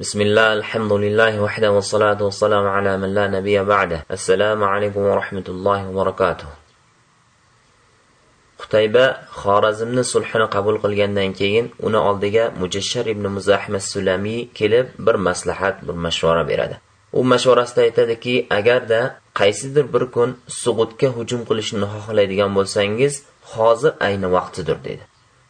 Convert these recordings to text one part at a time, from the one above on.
بسم الله الحمد لله وحده والصلاة والسلام على من لا نبي بعده السلام عليكم ورحمة الله وبركاته qutayba xorazmni sulhini qabul qilgandan keyin uni oldiga mujashshar ibn muzahim sulamiy kelib bir maslahat bir mashvara beradi u mashvarasida aytadiki agarda qaysidir bir kun sug'utga hujum qilishni xohlaydigan bo'lsangiz hozir ayni vaqtidir dedi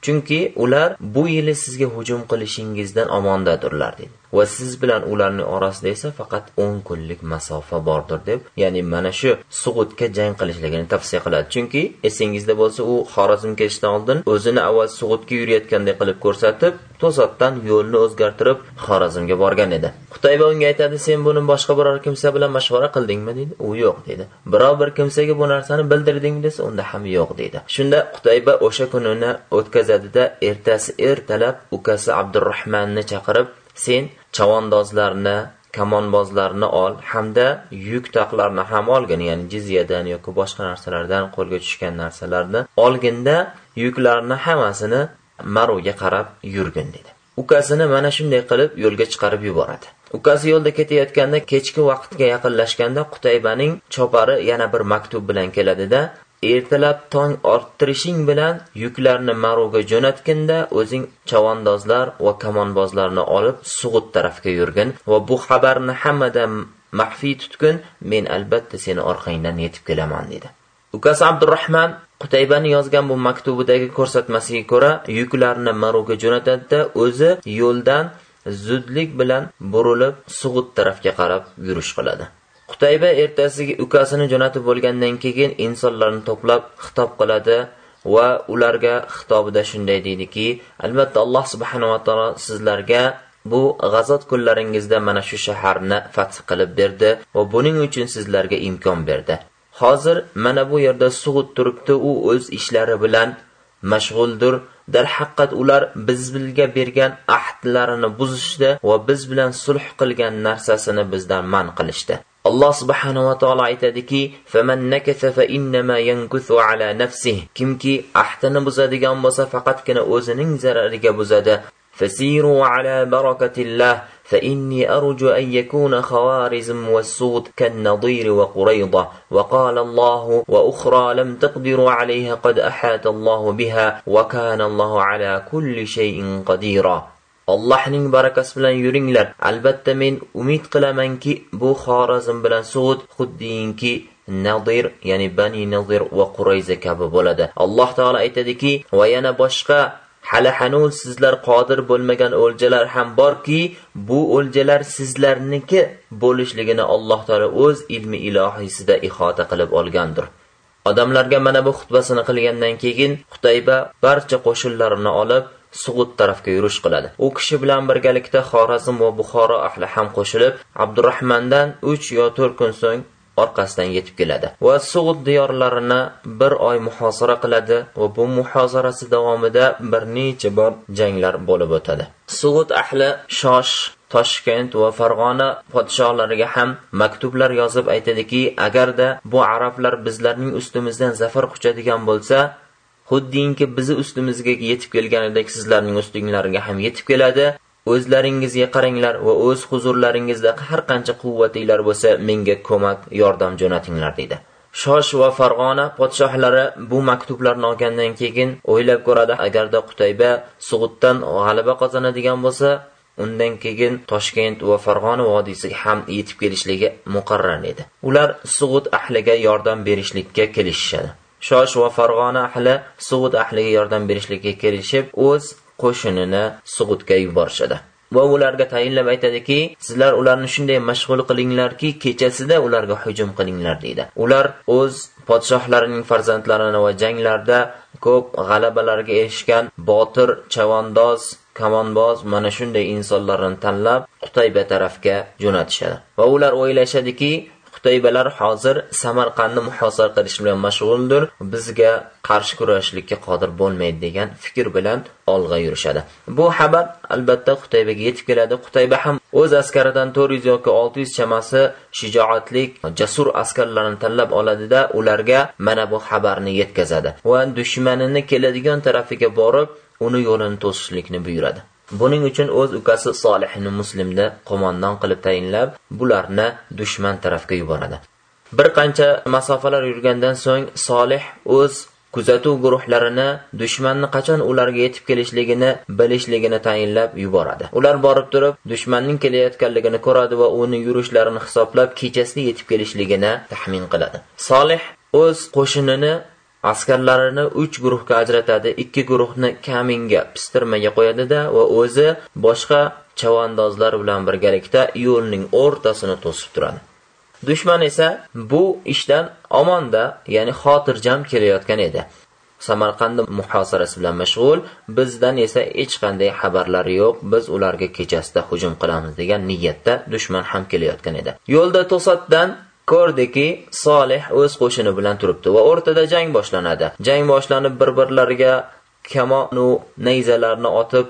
chunki ular bu yili sizga hujum qilishingizdan omondadirlar dedi Va siz bilan ularning orasida esa faqat 10 kunlik masofa bordir deb ya'ni mana shu sug'utga jang qilishligini tavsiya qiladi. Chunki esingizda bo'lsa u xorazm kelishdan oldin o'zini avval sug'utga yurayotgandek qilib ko'rsatib to'satdan yo'lni o'zgartirib xorazmga borgan edi. Qutayba unga aytadi sen buni boshqa biror kimsa bilan mashvara qildingmi? deydi u yo'q deydi biror bir kimsaga bu narsani bildirdingmi desa unda ham yo'q deydi shunda qutayba o'sha kunini o'tkazadida ertasi ertalab ukasi abdurahmanni chaqirib sen chavandozlarni kamonbozlarni ol hamda yuk taqlarni ham olgin ya'ni jizyadan yoki boshqa narsalardan qo'lga tushgan narsalarni olginda yuklarni hammasini maruga qarab yurgin dedi. Ukasini mana shunday qilib yo'lga chiqarib yuboradi. Ukasi yo'lda ketayotganda kechki vaqtga yaqinlashganda qutaybaning chopari yana bir maktub bilan keladida ertalab tong orttirishing bilan yuklarni maruga jo'natginda o'zing chavandozlar va kamonbozlarni olib sug'ut tarafga yurgin va bu xabarni hammadan maxfiy tutgin men albatta seni orqangdan yetib kelaman dedi. Ukasi abdurahmon qutaybani yozgan bu maktubidagi ko'rsatmasiga ko'ra yuklarni maruga jo'natadida o'zi yo'ldan zudlik bilan burilib sug'ut tarafga qarab yurish qiladi. Qutayba ertasiga ukasini jo'natib bo'lgandan keyin insonlarni to'plab xitob qiladi va ularga xitobida shunday deydiki albatta alloh subhanava taolo sizlarga bu g'azot kunlaringizda mana shu shaharni fath qilib berdi va buning uchun sizlarga imkon berdi. Hozir mana bu yerda sug'ut turibdi u o'z ishlari bilan mashg'uldir. Darhaqiqat ular bizga bergan ahdlarini buzishdi va biz bilan sulh qilgan narsasini bizdan man qilishdi. Alloh subhanava taolo aytadiki kimki ahdini buzadigan bo'lsa faqatgina o'zining zarariga buzadi بركة الله فإني أرجو أن يكون خوارزم والسود كالنضير وقريضة. وقال الله وأخرى لم تقدروا عليها قد أحاط الله بها وكان الله على كل شيء قديرا. Allohning barakasi bilan yuringlar. Albatta men umid qilamanki bu xorazm bilan Suud xuddiyinki nadir ya'ni bani nadir va qurayza kabi bo'ladi. Alloh taolo aytadiki va yana boshqa hali hanuz sizlar qodir bo'lmagan o'ljalar ham borki bu o'ljalar sizlarniki bo'lishligini alloh taolo o'z ilmi ilohiysida ihota qilib olgandir. Odamlarga mana bu xutbasini qilgandan keyin qutayba barcha qo'shinlarini olib sug'ut tarafga yurish qiladi. U kishi bilan birgalikda xorazm va buxoro ahli ham qo'shilib Abdurrahmandan 3 yo 4 kun so'ng orqasidan yetib keladi va sug'ut diyorlarini bir oy muhosara qiladi va bu muhozarasi davomida bir necha bor janglar bo'lib o'tadi. Sug'ut ahli shosh toshkent va farg'ona podshohlariga ham maktublar yozib aytadiki agarda bu arablar bizlarning ustimizdan zafar quchadigan bo'lsa xuddinki bizi ustimizga yetib kelganidek sizlarning ustinglarga ham yetib keladi. O'zlaringizga qaranglar va o'z huzurlaringizda har qancha quvvatinglar bo'lsa menga ko'mak yordam jo'natinglar dedi shosh va farg'ona podshohlari bu maktublarni olgandan keyin o'ylab ko'radi agarda qutayba sug'utdan g'alaba qozonadigan bo'lsa undan keyin toshkent va farg'ona vodiysiga ham yetib kelishligi muqarrar edi ular sug'ut ahliga yordam berishlikka kelishishadi. Shosh va farg'ona ahli sug'ut ahliga yordam berishlikka kelishib o'z qo'shinini sug'utga yuborishadi. Va ularga tayinlab aytadiki sizlar ularni shunday mashg'ul qilinglarki kechasida ularga hujum qilinglar deydi. Ular o'z podshohlarining farzandlarini va janglarda ko'p g'alabalarga erishgan botir chavandoz kamonboz mana shunday insonlarni tanlab qutayba tarafga jo'natishadi. Va ular o'ylashadiki qutaybalar hozir samarqandni muhosara qilish bilan mashg'uldir. Bizga qarshi kurashishlikka qodir bo'lmaydi degan fikr bilan olg'a yurishadi. Bu xabar albatta qutaybaga yetib keladi. Qutayba ham o'z askaridan to'rt yuz yoki olti yuz chamasi shijoatlik jasur askarlarni tanlab oladida ularga mana bu xabarni yetkazadi. Va dushmanini keladigan tarafiga borib uni yo'lini to'sishlikni buyuradi. Buning uchun o'z ukasi solih ibn muslimni qo'mondon qilib tayinlab bularni dushman tarafga yuboradi. Bir qancha masofalar yurgandan so'ng solih o'z kuzatuv guruhlarini dushmanni qachon ularga yetib kelishligini bilishligini tayinlab yuboradi. Ular borib turib dushmanning kelayotganligini ko'radi va uni yurishlarini hisoblab kechasi yetib kelishligini taxmin qiladi. Solih o'z qo'shinini askarlarini uch guruhga ajratadi. Ikki guruhni kaminga pistirmaga qo'yadida va o'zi boshqa chavandozlar bilan birgalikda yo'lning o'rtasini to'sib turadi. Dushman esa bu ishdan omonda ya'ni xotirjam kelayotgan edi. Samarqandni muhosarasi bilan mashg'ul bizdan esa hech qanday xabarlari yo'q biz ularga kechasida hujum qilamiz degan niyatda dushman ham kelayotgan edi. Yo'lda to'satdan ko'rdiki solih o'z qo'shini bilan turibdi va o'rtada jang boshlanadi. Jang boshlanib bir birlariga kamonu nayzalarni otib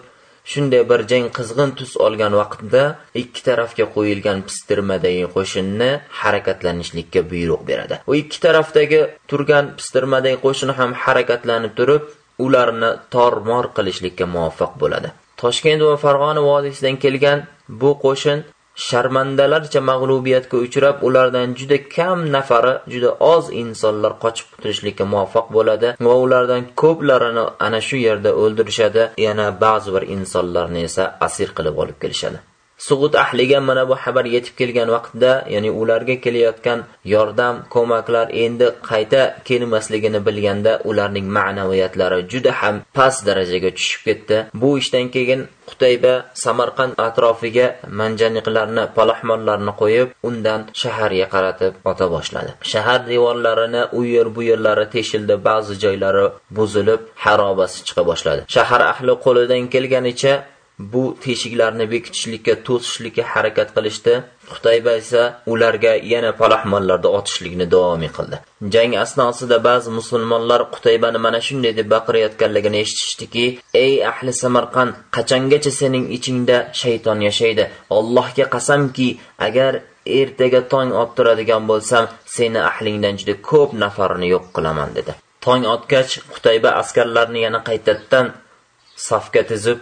shunday bir jang qizg'in tus olgan vaqtda ikki tarafga qo'yilgan pistirmadagi qo'shinni harakatlanishlikka buyruq beradi. U ikki tarafdagi turgan pistirmadagi qo'shin ham harakatlanib turib ularni tormor qilishlikka muvaffaq bo'ladi. Toshkent va farg'ona vodiysidan kelgan bu qo'shin sharmandalarcha mag'lubiyatga uchrab ulardan juda kam nafari juda oz insonlar qochib qutulishlikka muvaffaq bo'ladi va ulardan ko'plarini ana shu yerda o'ldirishadi. Yana ba'zi bir insonlarni esa asir qilib olib kelishadi. Sug'ut ahliga mana bu xabar yetib kelgan vaqtda ya'ni ularga kelayotgan yordam ko'maklar endi qayta kelmasligini bilganda ularning ma'naviyatlari juda ham past darajaga tushib ketdi. Bu ishdan keyin qutayba samarqand atrofiga manjaniqlarni palahmonlarni qo'yib undan shaharga qaratib ota boshladi. Shahar devorlarini u yer bu yerlari teshildi ba'zi joylari buzilib harobasi chiqa boshladi. Shahar ahli qo'lidan kelganicha bu teshiklarni bekitishlikka to'sishlikka harakat qilishdi. Xutayba esa ularga yana palahmonlarda otishlikni davom qildi. Jang asnosida ba'zi musulmonlar qutaybani mana shunday deb baqirayotganligini eshitishdiki ey ahli samarqand qachongacha sening ichingda shayton yashaydi? Allohga qasamki agar ertaga tong ottiradigan bo'lsam seni ahlingdan juda ko'p nafarini yo'q qilaman dedi. Tong otgach qutayba askarlarni yana qaytadan safga tizib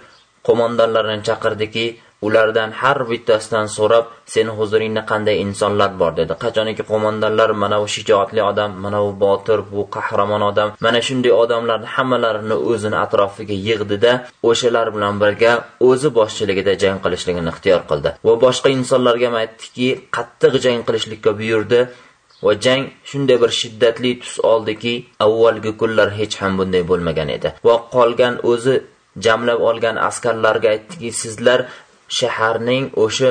qo'mondonlarni chaqirdiki ulardan har bittasidan so'rab seni huzuringda qanday insonlar bor? dedi. Qachoniki qo'mondonlar mana bu shijoatli odam mana bu botir bu qahramon odam mana shunday odamlarni hammalarini o'zini atrofiga yig'dida o'shalar bilan birga o'zi boshchiligida jang qilishligini ixtiyor qildi. Va boshqa insonlarga ham aytdiki qattiq jang qilishlikka buyurdi va jang shunday bir shiddatli tus oldiki avvalgi kunlar hech ham bunday bo'lmagan edi va qolgan o'zi jamlab olgan askarlarga aytdiki sizlar shaharning o'sha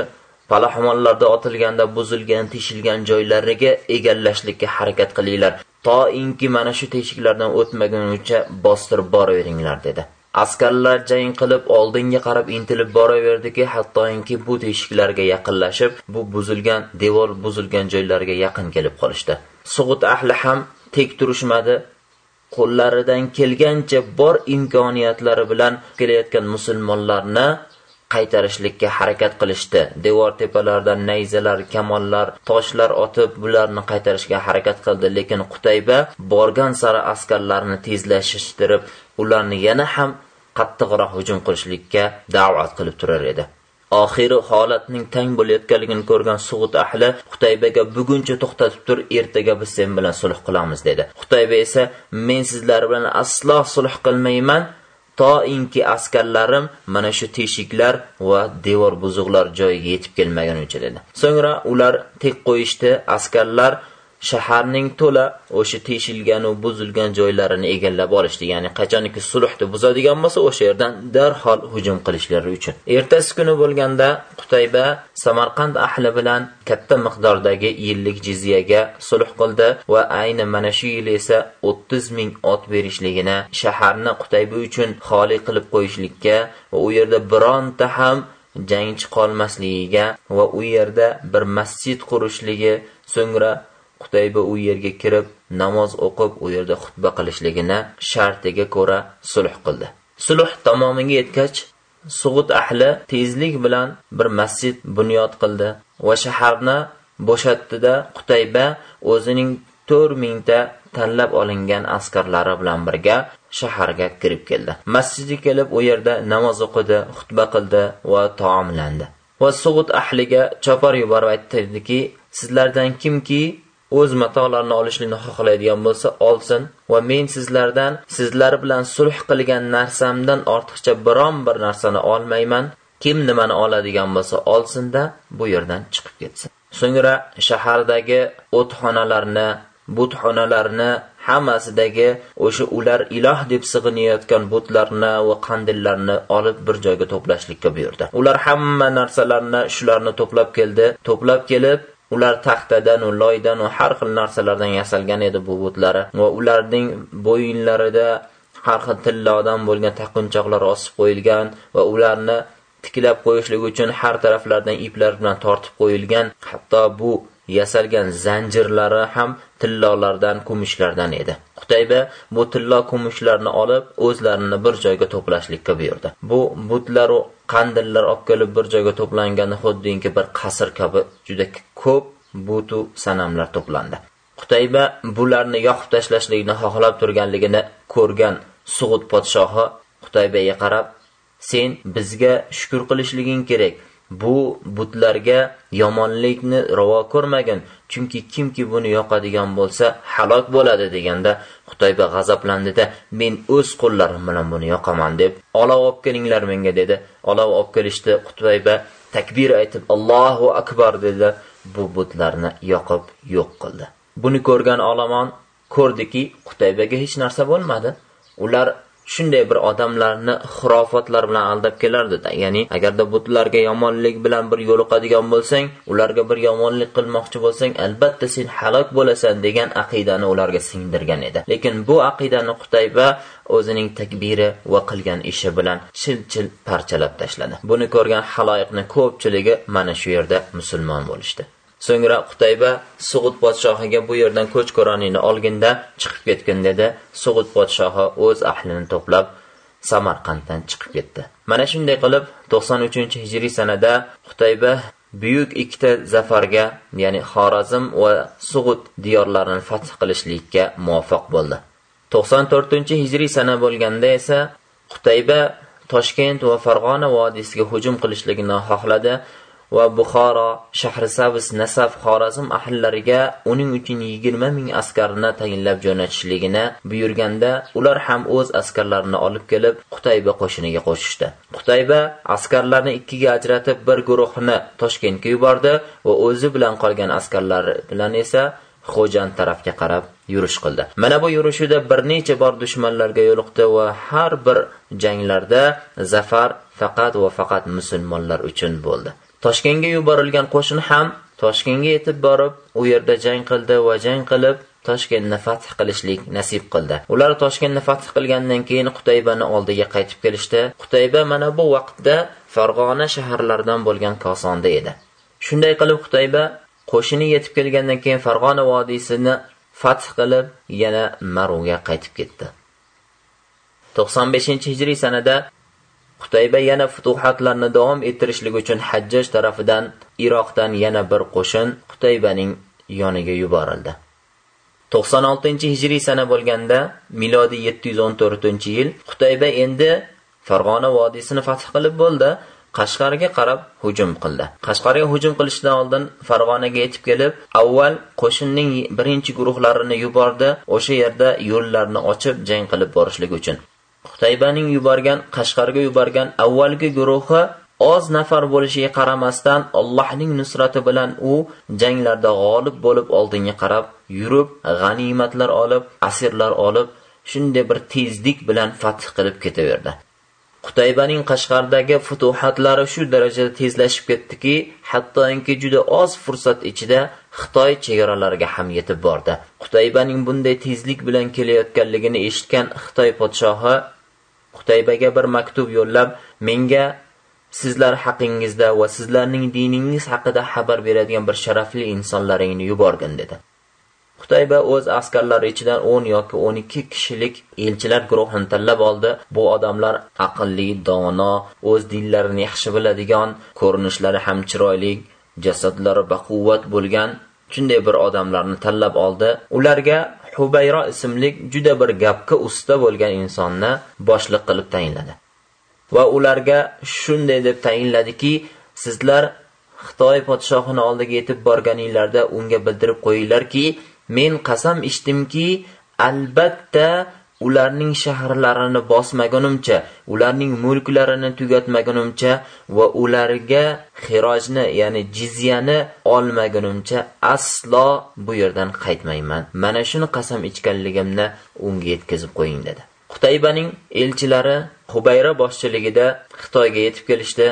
palaxmonlarda otilganda buzilgan teshilgan joylariga egallashlikka harakat qilinglar. Toinki mana shu teshiklardan o'tmagunicha bostirib boraveringlar dedi. Askarlar jang qilib oldinga qarab intilib boraverdiki hattoinki bu teshiklarga yaqinlashib bu buzilgan devor buzilgan joylarga yaqin kelib qolishdi. Sug'ut ahli ham tek turishmadi. Qo'llaridan kelgancha bor imkoniyatlari bilan kelayotgan musulmonlarni qaytarishlikka harakat qilishdi. Devor tepalaridan nayzalar kamonlar toshlar otib bularni qaytarishga harakat qildi. Lekin qutayba borgan sari askarlarni tezlashtirib ularni yana ham qattiqroq hujum qilishlikka da'vat qilib turar edi. Oxiri holatning tang bo'layotganligini ko'rgan sug'ut ahli xutaybaga buguncha to'xtatib tur ertaga biz sen bilan sulh qilamiz dedi. Xutayba esa men sizlar bilan aslo sulh qilmayman. Toinki askarlarim mana shu teshiklar va devor buzuqlar joyiga yetib kelmagunicha dedi. So'ngra ular tek qo'yishdi. Askarlar shaharning to'la o'sha teshilgan va buzilgan joylarini egallab olishdi ya'ni qachoniki sulhni buzadigan bo'lsa o'sha yerdan darhol hujum qilishlari uchun. Ertasi kuni bo'lganda qutayba samarqand ahli bilan katta miqdordagi yillik jizyaga sulh qildi va ayni mana shu yil esa 30 ming ot berishligini shaharni qutayba uchun xoli qilib qo'yishlikka va u yerda bironta ham jangchi qolmasligiga va u yerda bir masjid qurishligi so'ngra Qutayba u yerga kirib, namoz o'qib, u yerda xutba qilishligini shartiga ko'ra sulh qildi. Sulh tamomiga yetgach, Sug'ut ahli tezlik bilan bir masjid bunyod qildi va shaharni bo'shatdida Qutayba o'zining 4000 ta tanlab olingan askarlari bilan birga shaharga kirib keldi masjidga kelib u yerda namoz o'qidi xutba qildi va taomlandi va sug'ut ahliga chopar yuborib aytdiki sizlardan kimki o'z matolarini olishlikni xohlaydigan bo'lsa olsin. Va men sizlardan sizlar bilan sulh qilgan narsamdan ortiqcha biron bir narsani olmayman. Kim nimani oladigan bo'lsa olsinda bu yerdan chiqib ketsin. So'ngra shahardagi o'txonalarni butxonalarni hammasidagi o'sha ular iloh deb sig'inayotgan butlarni va qandillarni olib bir joyga to'plashlikka buyurdi. Ular hamma narsalarni shularni to'plab keldi. To'plab kelib ular taxtadan va loydan va har xil narsalardan yasalgan edi bu butlari va ularning bo'yinlarida har xil tillodan bo'lgan taqinchoqlar osib qo'yilgan va ularni tiklab qo'yishlik uchun har taraflardan iplar bilan tortib qo'yilgan. Hatto bu yasalgan zanjirlari ham tillolardan kumushlardan edi. Qutayba bu tillo kumushlarni olib o'zlarini bir joyga to'plashlikka buyurdi. Bu butlaru qandillar olib kelib bir joyga to'plangani xuddinki bir qasr kabi juda ko'p butu sanamlar to'plandi. Qutayba bularni yoqib tashlashlikni xohlab turganligini ko'rgan Sug'ud podshohi qutaybaga qarab sen bizga shukr qilishliging kerak bu butlarga yomonlikni ravo ko'rmagin chunki kimki buni yoqadigan bo'lsa halok bo'ladi deganda xutayba g'azablandida men o'z qo'llarim bilan buni yoqaman deb olov olib kelinglar menga dedi. Olov olib kelishdi qutayba takbir aytib allohu akbar dedi. Bu butlarni yoqib yo'q qildi. Buni ko'rgan olomon ko'rdiki qutaybaga hech narsa bo'lmadi. Ular shunday bir odamlarni xurofotlar bilan aldab kelardida ya'ni agarda butlarga yomonlik bilan bir yo'liqadigan bo'lsang ularga bir yomonlik qilmoqchi bo'lsang albatta sen halok bo'lasan degan aqidani ularga singdirgan edi. Lekin bu aqidani qutayba o'zining takbiri va qilgan ishi bilan chil chil parchalab tashladi. Buni ko'rgan haloyiqni ko'pchiligi mana shu yerda musulmon bo'lishdi. So'ngra qutayba sug'ut podshohiga bu yerdan ko'ch ko'ronini olganda chiqib ketgin dedi. Sug'ut podshohi o'z ahlini to'plab samarqanddan chiqib ketdi. Mana shunday qilib 93 hijriy sanada qutayba buyuk ikkita zafarga ya'ni xorazm va sug'ut diyorlarini fath qilishlikka muvaffaq bo'ldi. 94 hijriy sana bo'lganda esa qutayba toshkent va farg'ona vodiysiga hujum qilishligini xohladi. Va buxoro shahrisabz nasaf xorazm ahllariga uning uchun yigirma ming askarni tayinlab jo'natishligini buyurganda ular ham o'z askarlarini olib kelib qutayba qo'shiniga qo'shishdi. Qutayba askarlarni ikkiga ajratib bir guruhni toshkentga yubordi va o'zi bilan qolgan askarlar bilan esa xo'jand tarafga qarab yurish qildi. Mana bu yurishida bir necha bor dushmanlarga yo'liqdi va har bir janglarda zafar faqat va faqat musulmonlar uchun bo'ldi. Toshkentga yuborilgan qo'shin ham toshkentga yetib borib u yerda jang qildi va jang qilib toshkentni fath qilishlik nasib qildi. Ular toshkentni fath qilgandan keyin qutaybani oldiga qaytib kelishdi. Qutayba mana bu vaqtda farg'ona shaharlaridan bo'lgan kosonda edi. Shunday qilib qutayba qo'shini yetib kelgandan keyin farg'ona vodiysini fath qilib yana Maruvga qaytib ketdi. 95 hijriy sanada Qutayba yana futuhatlarni davom ettirishlik uchun Hajjaj tarafidan Iroqdan yana bir qo'shin Qutaybaning yoniga yuborildi. 96-hijriy sana bo'lganda, milodiy 714-yil Qutayba endi Farg'ona vodiysini fath qilib bo'ldi. Qashqarga qarab hujum qildi. Qashqarga hujum qilishdan oldin Farg'onaga yetib kelib, avval qo'shinning birinchi guruhlarini yubordi, o'sha yerda yo'llarni ochib jang qilib borishlik uchun. Qutaybaning yuborgan Qashqarga yuborgan avvalgi guruhi oz nafar bo'lishiga qaramasdan Allohning nusrati bilan u janglarda g'olib bo'lib oldinga qarab yurib, g'animatlar olib, asirlar olib, shunday bir tezlik bilan fath qilib ketaverdi. Qutaybaning Qashqardagi futuhatlari shu darajada tezlashib ketdiki, hattoki juda oz fursat ichida Xitoy chegaralariga ham yetib bordi. Qutaybaning bunday tezlik bilan kelayotganligini eshitgan Xitoy podshohi Qutaybaga bir maktub yo'llab, menga sizlar haqingizda va sizlarning diningiz haqida xabar beradigan bir sharafli insonlaringni yuborgin dedi. Qutayba o'z askarlari ichidan 10 yoki 12 kishilik elchilar guruhini tanlab oldi. Bu odamlar aqlli, dono, o'z dinlarini yaxshi biladigan, ko'rinishlari ham chiroyli, jasadlari baquvvat bo'lgan shunday bir odamlarni tanlab oldi. Ularga hubayro ismli juda bir gapga usta bo'lgan insonni boshliq qilib tayinladi va ularga shunday deb tayinladiki sizlar xitoy podshohini oldiga yetib borganinglarda unga bildirib qo'yinglarki men qasam ichdimki albatta ularning shaharlarini bosmagunimcha ularning mulklarini tugatmagunimcha va ularga xirojni ya'ni jizyani olmagunimcha aslo bu yerdan qaytmayman. Mana shuni qasam ichganligimni unga yetkazib qo'ying dedi. Qutaybaning elchilari hubayra boshchiligida xitoyga yetib kelishdi.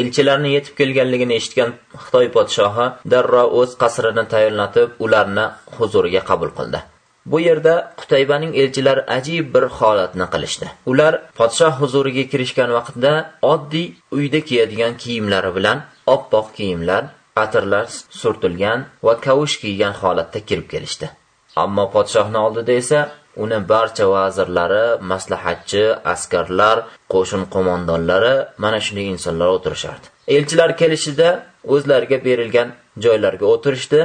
Elchilarni yetib kelganligini eshitgan xitoy podshohi darrov o'z qasrini tayyorlatib ularni huzuriga qabul qildi. Bu yerda qutaybaning elchilari ajib bir holatni qilishdi. Ular podshoh huzuriga kirishgan vaqtda oddiy uyda kiyadigan kiyimlari bilan oppoq kiyimlar atirlar surtilgan va kavush kiygan holatda kirib kelishdi. Ammo podshohni oldida esa uni barcha vazirlari maslahatchi askarlar qo'shin qo'mondonlari mana shunday insonlar o'tirishardi. Elchilar kelishida o'zlariga berilgan joylarga o'tirishdi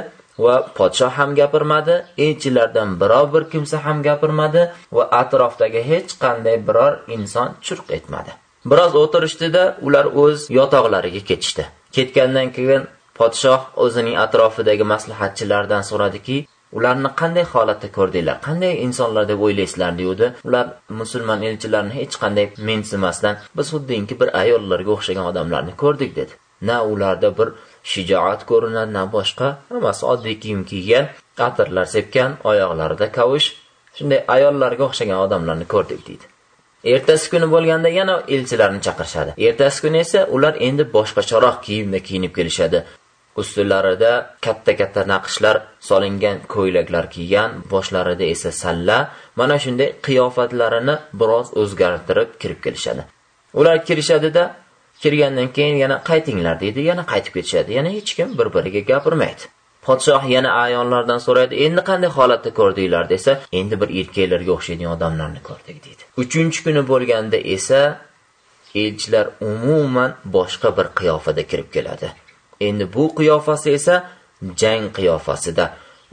va podshoh ham gapirmadi elchilardan biror bir kimsa ham gapirmadi va atrofdagi hech qanday biror inson churq etmadi. Biroz o'tirishdida ular o'z yotoqlariga ketishdi. Ketgandan keyin podshoh o'zining atrofidagi maslahatchilardan so'radiki ularni qanday holatda ko'rdinglar? Qanday insonlar deb o'ylaysizlar deyuvdi ular musulmon elchilarni hech qanday mensimasdan biz xuddinki bir ayollarga o'xshagan odamlarni ko'rdik dedi. Na ularda bir shijoat ko'rinadi na boshqa. Hammasi oddiy kiyim kiygan atirlar sepgan oyoqlarida kavush shunday ayollarga o'xshagan odamlarni ko'rdik deydi. Ertasi kuni bo'lganda yana elchilarni chaqirishadi. Ertasi kuni esa ular endi boshqacharoq kiyimda kiyinib kelishadi. Ustunlarida katta katta naqshlar solingan ko'ylaklar kiygan boshlarida esa salla mana shunday qiyofatlarini biroz o'zgartirib kirib kelishadi. Ular kirishadida kirgandan keyin yana qaytinglar deydi yana qaytib ketishadi yana hech kim bir biriga gapirmaydi. Podshoh yana ayollardan so'raydi endi qanday holatda ko'rdinglar desa endi bir erkaklarga o'xshaydigan odamlarni ko'rdik deydi. Uchinchi kuni bo'lganda esa elchilar umuman boshqa bir qiyofada kirib keladi. Endi bu qiyofasi esa jang qiyofasida.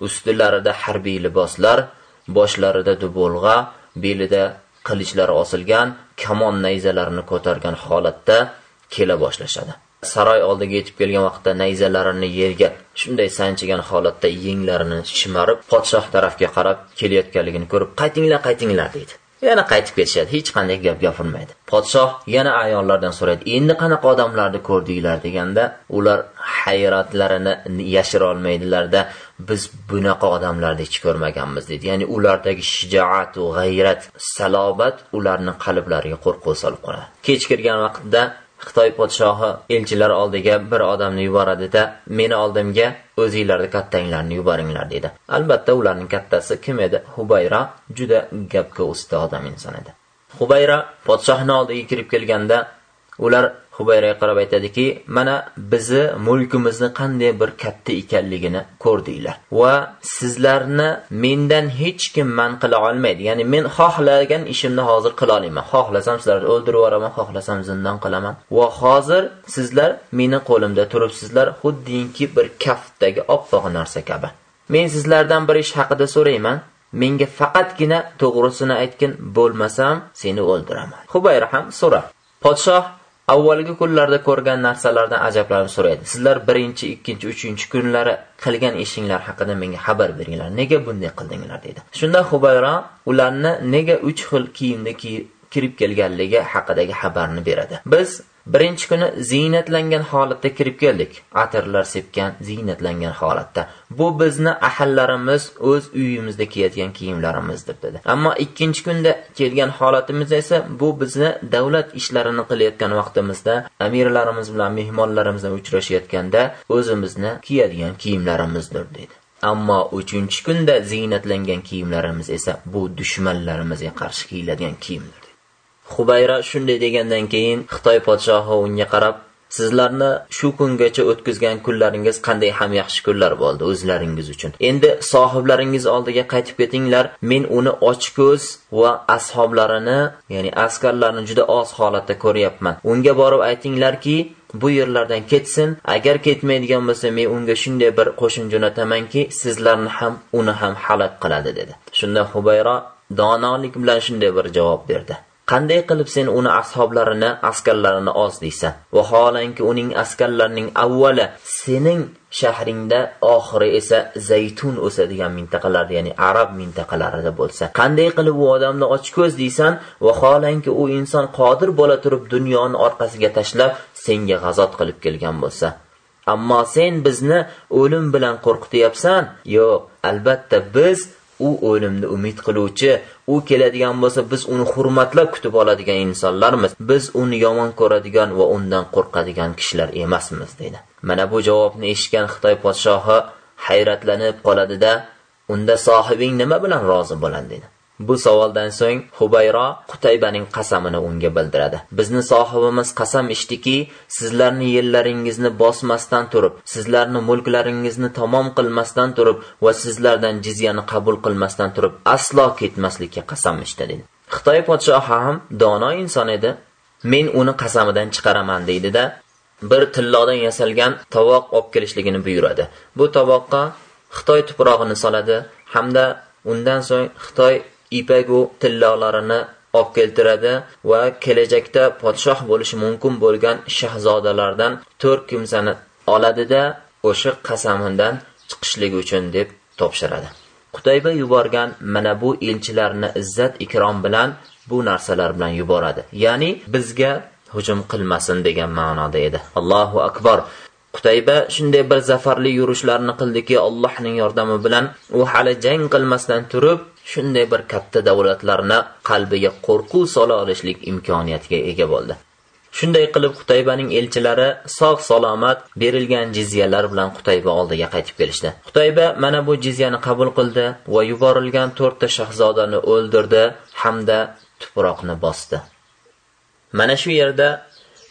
Ustilarida harbiy liboslar boshlarida dubolg'a, belida qilichlari osilgan kamon nayzalarini ko'targan holatda kela boshlashadi. Saroy oldiga yetib kelgan vaqtda nayzalarini yerga shunday sanchigan holatda yenglarini shimarib podshoh tarafga qarab kelayotganligini ko'rib qaytinglar qaytinglar deydi. Yana qaytib ketishadi hech qanday gap gapirmaydi. Podshoh yana ayollardan so'raydi endi qanaqa odamlarni ko'rdinglar deganda ular hayratlarini yashirolmaydilarda biz bunaqa odamlarni hech ko'rmaganmiz deydi. Ya'ni ulardagi shijoatu g'ayrat salobat ularni qalblariga qo'rquv solib qo'yadi kech kirgan vaqtda xitoy podshohi elchilar oldiga bir odamni yuboradida meni oldimga o'zinglarni kattanglarni yuboringlar dedi. Albatta ularning kattasi kim edi? Hubayra juda gapga usta odam inson edi. Hubayra podshohni oldiga kirib kelganda ular hubayraga qarab aytadiki mana bizni mulkimizni qanday bir katta ekanligini ko'rdinglar. Va sizlarni mendan hech kim man qila olmaydi. Ya'ni men xohlagan ishimni hozir qila olaman xohlasam sizlarni o'ldirib yuboraman xohlasam zindon qilaman va hozir sizlar meni qo'limda turibsizlar xuddinki bir kaftdagi oppoq narsa kabi. Men sizlardan bir ish haqida so'rayman. Menga faqatgina to'g'risini aytgin bo'lmasam seni o'ldiraman. Hubayra ham so'ra podshoh avvalgi kunlarda ko'rgan narsalardan ajablanib so'raydi. Sizlar birinchi ikkinchi uchinchi kunlari qilgan ishinglar haqida menga xabar beringlar. Nega bunday qildinglar dedi shunda hubayra ularni nega uch xil kiyimda kirib kelganligi haqidagi xabarni beradi. Biz birinchi kuni ziynatlangan holatda kirib keldik. Atirlar sepgan ziynatlangan holatda. Bu bizni ahallarimiz o'z uyimizda kiyadigan kiyimlarimiz deb dedi. Ammo ikkinchi kunda kelgan holatimiz esa bu bizni davlat ishlarini qilayotgan vaqtimizda amirlarimiz bilan mehmonlarimiz bilan uchrashayotganda o'zimizni kiyadigan kiyimlarimizdir dedi. Ammo uchinchi kunda ziynatlangan kiyimlarimiz esa bu dushmanlarimizga qarshi kiyiladigan kiyimdir. Xubayra shunday degandan keyin xitoy podshohi unga qarab sizlarni shu kungacha o'tkazgan kunlaringiz qanday ham yaxshi kunlar bo'ldi o'zlaringiz uchun? Endi sohiblaringiz oldiga qaytib ketinglar. Men uni ochko'z va ashoblarini ya'ni askarlarni juda oz holatda ko'ryapman. Unga borib aytinglarki bu yerlardan ketsin. Agar ketmaydigan bo'lsa men unga shunday bir qo'shin jo'natamanki sizlarni ham uni ham halok qiladi dedi. Shunda hubayro donolik bilan shunday bir javob berdi. Qanday qilib sen uni ashoblarini askarlarini oz deysan vaholanki uning askarlarining avvali sening shahringda oxiri esa zaytun o'sadigan mintaqalarda ya'ni arab mintaqalarida bo'lsa. Qanday qilib u odamni ochko'z deysan? Vaholanki u inson qodir bo'la turib dunyoni orqasiga tashlab senga g'azot qilib kelgan bo'lsa. Ammo sen bizni o'lim bilan qo'rqityapsan yo'q albatta biz u o'limni umid qiluvchi u keladigan bo'lsa biz uni hurmatlab kutib oladigan insonlarmiz. Biz uni yomon ko'radigan va undan qo'rqadigan kishilar emasmiz deydi. Mana bu javobni eshitgan xitoy podshohi hayratlanib qoladida unda sohibing nima bilan rozi bo'ladi deydi. Bu savoldan so'ng hubayro qutaybaning qasamini unga bildiradi. Bizni sohibimiz qasam ichdiki sizlarni yerlaringizni bosmasdan turib sizlarni mulklaringizni tamom qilmasdan turib va sizlardan jizyani qabul qilmasdan turib aslo ketmaslikka qasam ichdi. Dedi xitoy podshohi ham dono inson edi. Men uni qasamidan chiqaraman deydida bir tillodan yasalgan tovoq olib kelishligini buyuradi. Bu tovoqqa xitoy tuprog'ini soladi hamda undan so'ng xitoy ipagu tillolarini olib keltiradi va kelajakda podshoh bo'lishi mumkin bo'lgan shahzodalardan to'rt kimsani oladida o'sha qasamidan chiqishligi uchun deb topshiradi. Qutayba yuborgan mana bu elchilarni izzat ikrom bilan bu narsalar bilan yuboradi. Ya'ni bizga hujum qilmasin degan ma'noda edi. Allohu akbar. Qutayba shunday bir zafarli yurishlarni qildiki allohning yordami bilan u hali jang qilmasdan turib shunday bir katta davlatlarni qalbiga qo'rquv sola olishlik imkoniyatiga ega bo'ldi. Shunday qilib qutaybaning elchilari sog' salomat berilgan jizyalar bilan qutayba oldiga qaytib kelishdi. Qutayba mana bu jizyani qabul qildi va yuborilgan to'rtta shahzodani o'ldirdi hamda tuproqni bosdi. Mana shu yerda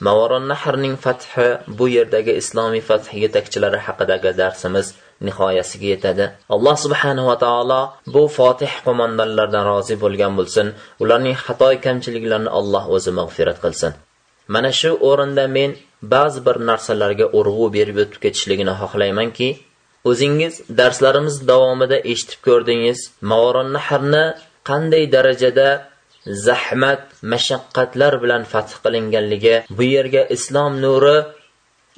Mavaronnahrning fathi bu yerdagi islomiy fath yetakchilari haqidagi darsimiz nihoyasiga yetadi. Alloh subhanahu va taolo bu fotih qo'mondonlardan rozi bo'lgan bo'lsin. Ularning xato kamchiliklarini alloh o'zi mag'firat qilsin. Mana shu o'rinda men ba'zi bir narsalarga urg'u berib o'tib ketishligini xohlaymanki o'zingiz darslarimiz davomida eshitib ko'rdingiz mavoron nahrni qanday darajada zahmat mashaqqatlar bilan fath qilinganligi bu yerga islom nuri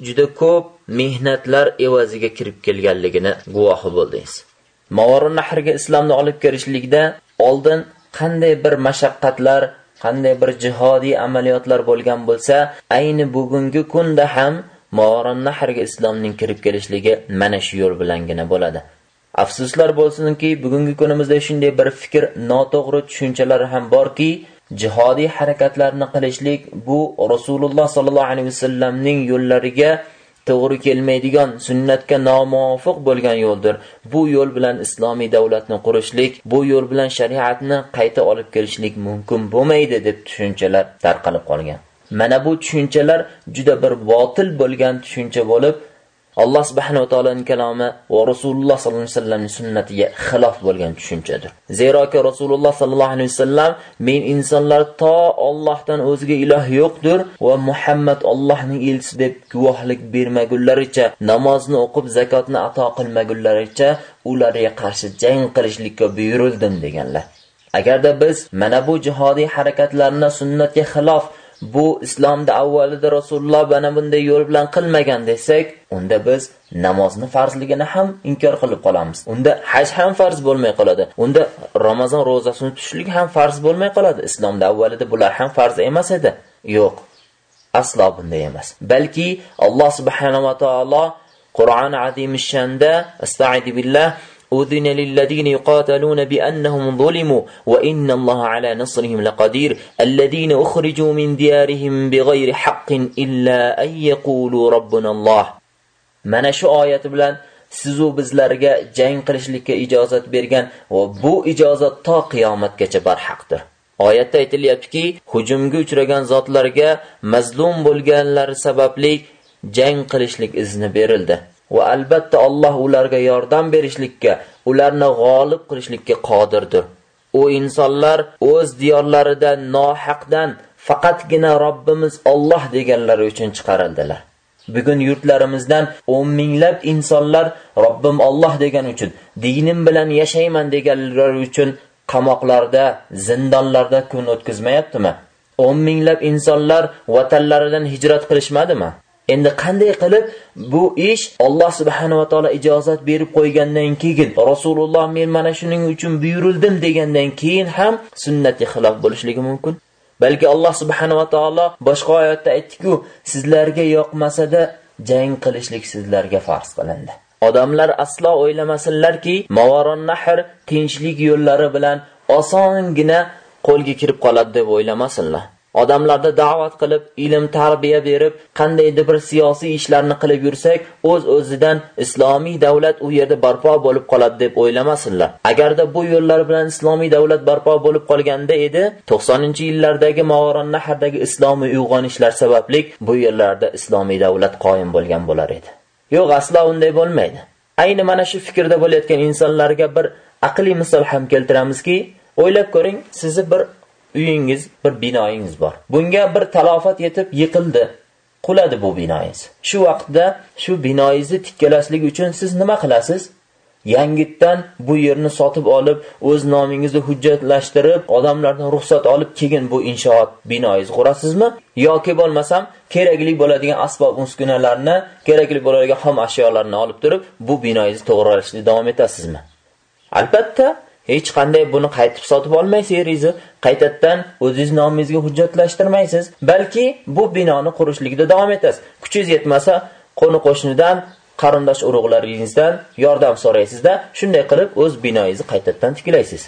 juda ko'p mehnatlar evaziga kirib kelganligini guvohi bo'ldingiz. Mavorun nahrga islomni olib kirishlikda oldin qanday bir mashaqqatlar qanday bir jihodiy amaliyotlar bo'lgan bo'lsa ayni bugungi kunda ham mavorun nahrga islomning kirib kelishligi mana shu yo'l bilangina bo'ladi. Afsuslar bo'lsinki bugungi kunimizda shunday bir fikr noto'g'ri tushunchalar ham borki jihodiy harakatlarni qilishlik bu rasululloh sollallohu alayhi vasallamning yo'llariga to'g'ri kelmaydigan sunnatga nomuvofiq bo'lgan yo'ldir. Bu yo'l bilan islomiy davlatni qurishlik bu yo'l bilan shariatni qayta olib kelishlik mumkin bo'lmaydi deb tushunchalar tarqalib qolgan. Mana bu tushunchalar juda bir botil bo'lgan tushuncha bo'lib alloh subhanahu va taoloning kalomi va rasululloh sollallohu alayhi vasallamning sunnatiga xilof bo'lgan tushunchadir. Zeroki rasululloh sollallohu alayhi vasallam men insonlar to ollohdan o'ziga iloh yo'qdir va muhammad ollohning elchisi deb guvohlik bermagunlaricha namozni o'qib zakotni ato qilmagunlaricha ularga qarshi jang qilishlikka buyurildim deganlar. Agarda biz mana bu jihodiy harakatlarni sunnatga xilof bu islomda avvalida rasululloh mana bunday yo'l bilan qilmagan desak unda biz namozni farzligini ham inkor qilib qolamiz. Unda haj ham farz bo'lmay qoladi. Unda ramazon ro'zasini tutishlik ham farz bo'lmay qoladi. Islomda avvalida bular ham farz emas edi. Yo'q aslo bunday emas. Balki alloh subhanahu va taolo qur'oni azimishanda astaidu billah أذن للذين يقاتلون بأنهم ظلموا وإن الله على نصرهم لقدير الذين أخرجوا من ديارهم بغير حق إلا أن يقولوا ربنا الله mana shu oyat bilan sizu bizlarga jang qilishlikka ijozat bergan va bu ijozat to qiyomatgacha barhaqdir oyatda aytilyaptiki hujumga uchragan zotlarga mazlum bo'lganlari sababli jang qilishlik izni berildi Va albatta Alloh ularga yordam berishlikka, ularni g'olib qilishlikka qodirdir. U insonlar o'z diyorlaridan nohaqdan faqatgina Robbimiz Alloh deganlari uchun chiqarildilar. bugun yurtlarimizdan 10 minglab insonlar robbim Alloh degan uchun dinim bilan yashayman deganlar uchun qamoqlarda zindonlarda kun o'tkazmayaptimi 10 minglab insonlar vatanlaridan hijrat qilishmadimi endi qanday qilib bu ish Alloh subhanahu va taolo ijozat berib qo'ygandan keyin Rasululloh men mana shuning uchun buyurildim degandan keyin ham sunnatga xilof bo'lishligi mumkin? Balki Alloh subhanahu va taolo boshqa oyatda aytdi-ku, sizlarga yoqmasa-da jang qilishlik sizlarga farz qilindi. Odamlar aslo o'ylamasinlarki, Mavaron Nahr tinchlik yo'llari bilan osongina qo'lga kirib qoladi deb o'ylamasinlar. Odamlarda da'vat qilib, ilm tarbiya berib, qandaydir bir siyosiy ishlarni qilib yursak, o'z öz o'zidan islomiy davlat u yerda barpo bo'lib qoladi deb o'ylamasinlar. Agarda bu yo'llar bilan islomiy davlat barpo bo'lib qolganda edi, 90-yillardagi Mavaronnahrdagi islomiy uyg'onishlar sababli bu yerlarda islomiy davlat qoyim bo'lgan bo'lar edi. Yo'q, aslo unday bo'lmaydi. Ayni mana shu fikrda bo'layotgan insonlarga bir aqliy misol ham keltiramizki, o'ylab ko'ring, sizni bir uyingiz, bir binoyingiz bor. Bunga bir talofat yetib yiqildi. Quladi bu binoingiz. Shu vaqtda shu binoyingizni tikkalaslik uchun siz nima qilasiz? Yangitdan bu yerni sotib olib, o'z nomingizni hujjatlashtirib, odamlardan ruxsat olib, keyin bu inshoot binoyingizni qurasizmi? yoki bo'lmasam kerakli bo'ladigan asbob uskunalarni, kerakli bo'ladigan xom ashyolarni olib turib, bu binoyingizni to'g'rilashni davom etasizmi? Albatta, hech qanday buni qaytib sotib olmaysiz qaytadan o'zingiz nomingizga hujjatlashtirmaysiz. Balki bu binoni qurishlikda davom etasiz. Kuchingiz yetmasa qo'ni qo'shnidan qarindosh urug'laringizdan yordam so'raysizda shunday qilib o'z binoyingizni qaytadan tiklaysiz.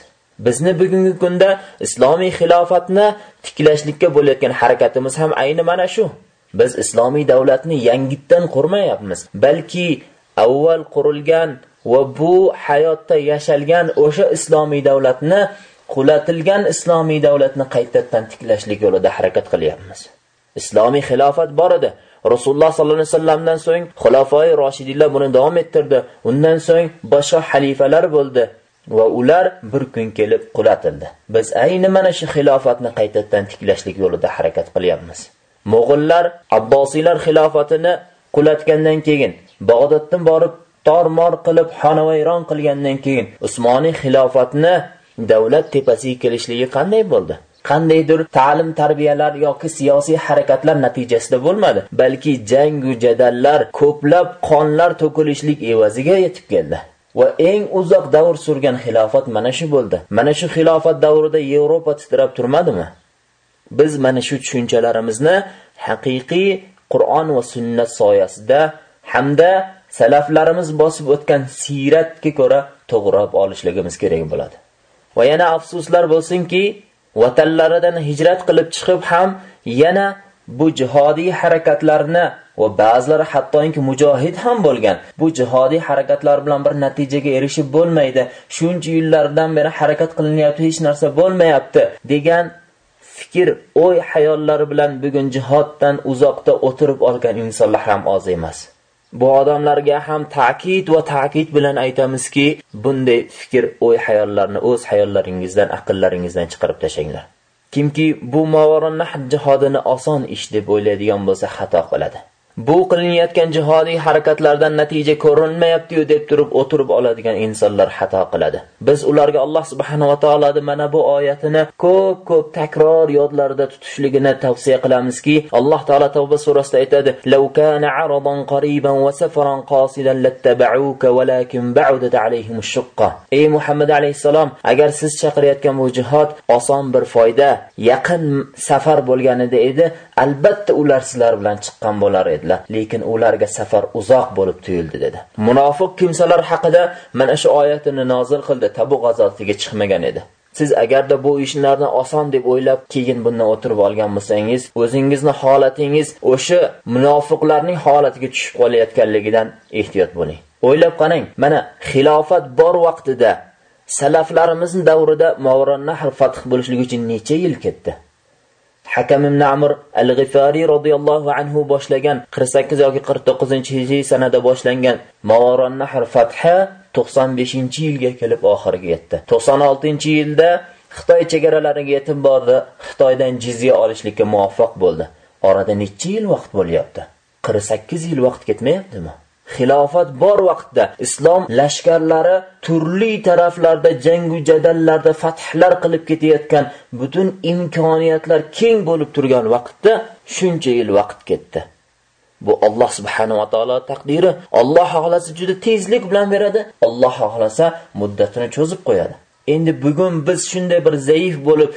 Bizni bugungi kunda islomiy xilofatni tiklashlikka bo'layotgan harakatimiz ham ayni mana shu. Biz islomiy davlatni yangitdan qurmayapmiz. Balki avval qurilgan va bu hayotda yashalgan o'sha islomiy davlatni qulatilgan islomiy davlatni qaytadan tiklashlik yo'lida harakat qilyapmiz. Islomiy xilofat bor edi. Rasululloh sollallohu alayhi vasallamdan so'ng xulofoi roshidiylar buni davom ettirdi. Undan so'ng boshqa xalifalar bo'ldi va ular bir kun kelib qulatildi. Biz ayni mana shu xilofatni qaytadan tiklashlik yo'lida harakat qilyapmiz. Mo'g'ullar abbosiylar xilofatini qulatgandan keyin bag'doddan borib tormor qilib xonavayron qilgandan keyin Usmoniy xilofatni davlat tepasiga kelishligi qanday bo'ldi? qandaydir ta'lim tarbiyalar yoki siyosiy harakatlar natijasida bo'lmadi balki jangu jadallar ko'plab qonlar to'kilishlik evaziga yetib keldi. Va eng uzoq davr surgan xilofat mana shu bo'ldi. Mana shu xilofat davrida yevropa titrab turmadimi? Biz mana shu tushunchalarimizni haqiqiy qur'on va sunnat soyasida hamda salaflarimiz bosib o'tgan siyratga ko'ra to'g'rilab olishligimiz kerak bo'ladi. Va yana afsuslar bo'lsinki vatanlaridan hijrat qilib chiqib ham yana bu jihodiy harakatlarni va ba'zilari hattoki mujohid ham bo'lgan bu jihodiy harakatlar bilan bir natijaga erishib bo'lmaydi. Shuncha yillardan beri harakat qilinyapti hech narsa bo'lmayapti degan fikr o'y hayollari bilan bugun jihoddan uzoqda o'tirib olgan insonlar ham oz emas. Bu odamlarga ham ta'kid va ta'kid bilan aytamizki, bunday fikr, o'y hayollarni o'z hayollaringizdan, aqllaringizdan chiqarib tashanglar. Kimki bu Mavarun jihodini oson ish deb o'ylaydigan bo'lsa, xato qiladi. Bu qilinayotgan jihodiy harakatlardan natija ko'rinmayapti-yu deb turib o'tirib oladigan insonlar xato qiladi. Biz ularga Alloh subhanahu va taoloning mana bu oyatini ko'p-ko'p takror yodlarida tutishligini tavsiya qilamizki, Alloh taolo Tavba surasida aytadi: "Law kana 'aradan qariban wa safaran qasidan lattaba'uka walakin ba'udat 'alayhim ash-shuqqa." Ey Muhammad alayhisalom, agar siz chaqirayotgan bu jihod oson bir foyda, yaqin safar bo'lganida edi, albatta ular sizlar bilan chiqqan bo'lar edilar lekin ularga safar uzoq bo'lib tuyuldi dedi. Munofiq kimsalar haqida mana shu oyatini nozil qildi tabu g'azotiga chiqmagan edi. Siz agarda bu ishlarni oson deb o'ylab keyin bundan o'tirib olgan bo'lsangiz o'zingizni holatingiz o'sha munofiqlarning holatiga tushib qolayotganligidan ehtiyot bo'ling. O'ylab qarang mana xilofat bor vaqtida salaflarimizni davrida Mavaronnahr fath bo'lishligi uchun necha yil ketdi? Hakam ibn Amr al-Ghifari radhiyallohu anhu boshlagan 48 yoki 49-hijriy sanada boshlangan Mavaron Nahr fathi 95-yilga kelib oxiriga yetdi. 96-yilda Xitoy chegaralariga yetib bordi, Xitoydan jizya olishlikka muvaffaq bo'ldi. Orada necha yil vaqt bo'lyapti? 48 yil vaqt ketmayaptimi xilofat bor vaqtda islom lashkarlari turli taraflarda jangu jadallarda fathlar qilib ketayotgan butun imkoniyatlar keng bo'lib turgan vaqtda shuncha yil vaqt ketdi. Bu Alloh subhanahu va taolo taqdiri Alloh xohlasa juda tezlik bilan beradi Alloh xohlasa muddatini cho'zib qo'yadi. Endi bugun biz shunday bir zaif bo'lib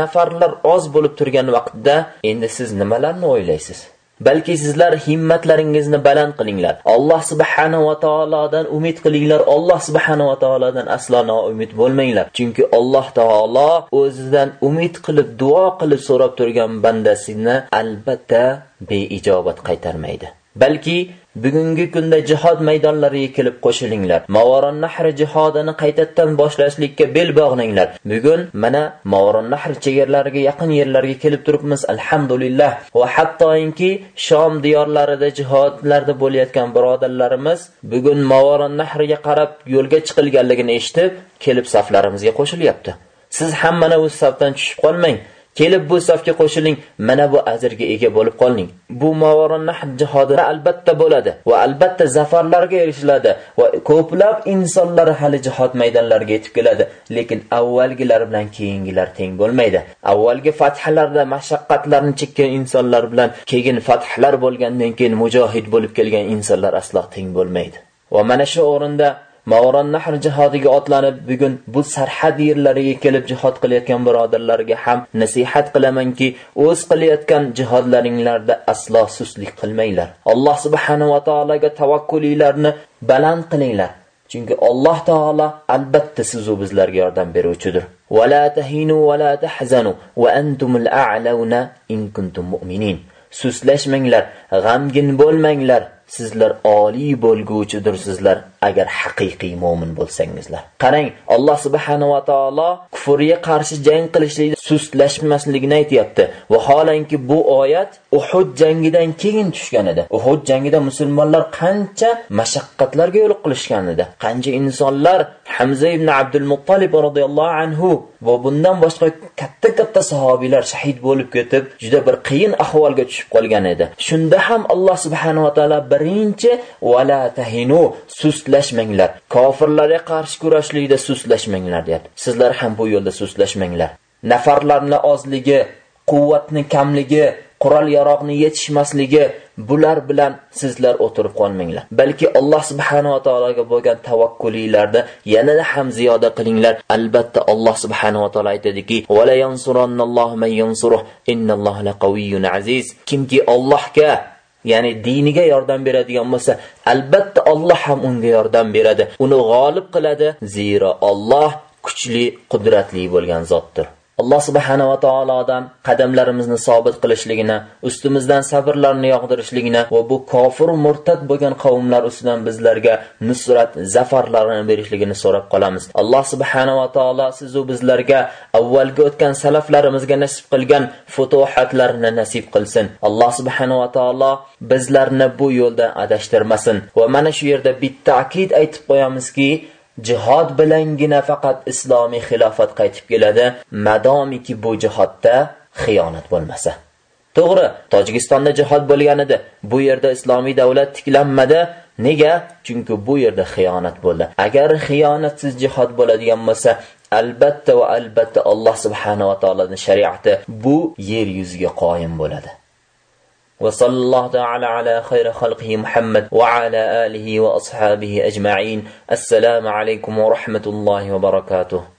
nafarlar oz bo'lib turgan vaqtda endi siz nimalarni o'ylaysiz? Balki sizlar himmatlaringizni baland qilinglar. Alloh subhanahu va taolodan umid qilinglar. Alloh subhanahu va taolodan aslo noumid bo'lmanglar. Chunki alloh taolo o'zidan umid qilib duo qilib so'rab turgan bandasini albatta beijobat qaytarmaydi. Balki bugungi kunda jihod maydonlariga kelib qo'shilinglar. Mavoron nahr jihodini qaytadan boshlashlikka bel bog'langlar bugun mana mavoron nahr chegaralariga yaqin yerlarga kelib turibmiz. Alhamdulillah. Va hattoinki shom diyorlarida jihodlarda bo'layotgan birodarlarimiz bugun mavoron nahriga qarab yo'lga chiqilganligini eshitib kelib saflarimizga qo'shilyapti. Siz ham mana o'z safdan tushib qolmang. Kelib bu safga qo'shiling mana bu ajrga ega bo'lib qoling bu mavoron jihodida jihodi albatta bo'ladi va albatta zafarlarga erishiladi va ko'plab insonlar hali jihod maydonlariga yetib keladi. Lekin avvalgilar bilan keyingilar teng bo'lmaydi. Avvalgi fathlarda mashaqqatlarni chekkan insonlar bilan keyin fathlar bo'lgandan keyin mujohid bo'lib kelgan insonlar aslo teng bo'lmaydi. Va mana shu o'rinda Mavron Nahr jihodiga otlanib, bugun bu sarhad yerlariga kelib jihod qilayotgan birodarlarga ham nasihat qilamanki, o'z qilayotgan jihodlaringlarda aslo suslik qilmanglar. Alloh subhanahu va taolaga tavakkulinglarni baland qilinglar. Chunki Alloh taolo albatta sizga bizlarga yordam beruvchidir. Va la tahinu va la tahzanu va antumul a'launa in kuntum mu'minin. Suslashmanglar, g'amgin bo'lmanglar. Sizlar oliy bo'lguvchidirsizlar agar haqiqiy mo'min bo'lsangizlar. Qarang, Alloh subhanahu va taolo kufrga qarshi jang qilishlikda sustlashmasligini aytyapti Vaholanki bu oyat Uhud jangidan keyin tushgan edi. Uhud jangida musulmonlar qancha mashaqqatlarga yo'l qilishgan edi. Qancha insonlar Hamza ibn Abdul muttolib radhiyallohu anhu va bundan boshqa katta-katta sahobiylar shahid bo'lib ketib, juda bir qiyin ahvolga tushib qolgan edi. Shunda ham Alloh subhanahu va taolo birinchi vala tahinu sust sustlashmanglar. Kofirlarga qarshi kurashlikda sustlashmanglar deyapti. Sizlar ham bu yo'lda sustlashmanglar. Nafarlarning ozligi, quvvatning kamligi, qurol yaroqni yetishmasligi bular bilan sizlar o'tirib qolmanglar balki alloh subhanahu va taologa bo'lgan tavakkulinglarni yanada ham ziyoda qilinglar albatta alloh subhanahu va taolo aytadiki aziz kimki ollohga ya'ni diniga yordam beradigan bo'lsa albatta Alloh ham unga yordam beradi. Uni g'olib qiladi zero Alloh kuchli qudratli bo'lgan zotdir. Alloh subhanahu va taolodan qadamlarimizni sobit qilishligini ustimizdan sabrlarni yog'dirishligini va bu kofir murtad bo'lgan qavmlar ustidan bizlarga nusrat zafarlarni berishligini so'rab qolamiz. Alloh subhanahu va taolo sizu bizlarga avvalgi o'tgan salaflarimizga nasib qilgan futuhatlarni nasib qilsin. Alloh subhanahu va taolo bizlarni bu yo'lda adashtirmasin. Va mana shu yerda bitta akid aytib qo'yamizki jihod bilangina faqat islomiy xilofat qaytib keladi madomiki bu jihodda xiyonat bo'lmasa. To'g'ri tojikistonda jihod bo'lgan edi. Bu yerda islomiy davlat tiklanmadi. Nega? Chunki bu yerda xiyonat bo'ldi. Agar xiyonatsiz jihod bo'ladigan bo'lsa albatta va albatta alloh subhanava taoloni shariati bu yer yuziga qoyim bo'ladi. وصلى الله تعالى على خير خلقه محمد وعلى آله وأصحابه أجمعين. السلام عليكم ورحمة الله وبركاته.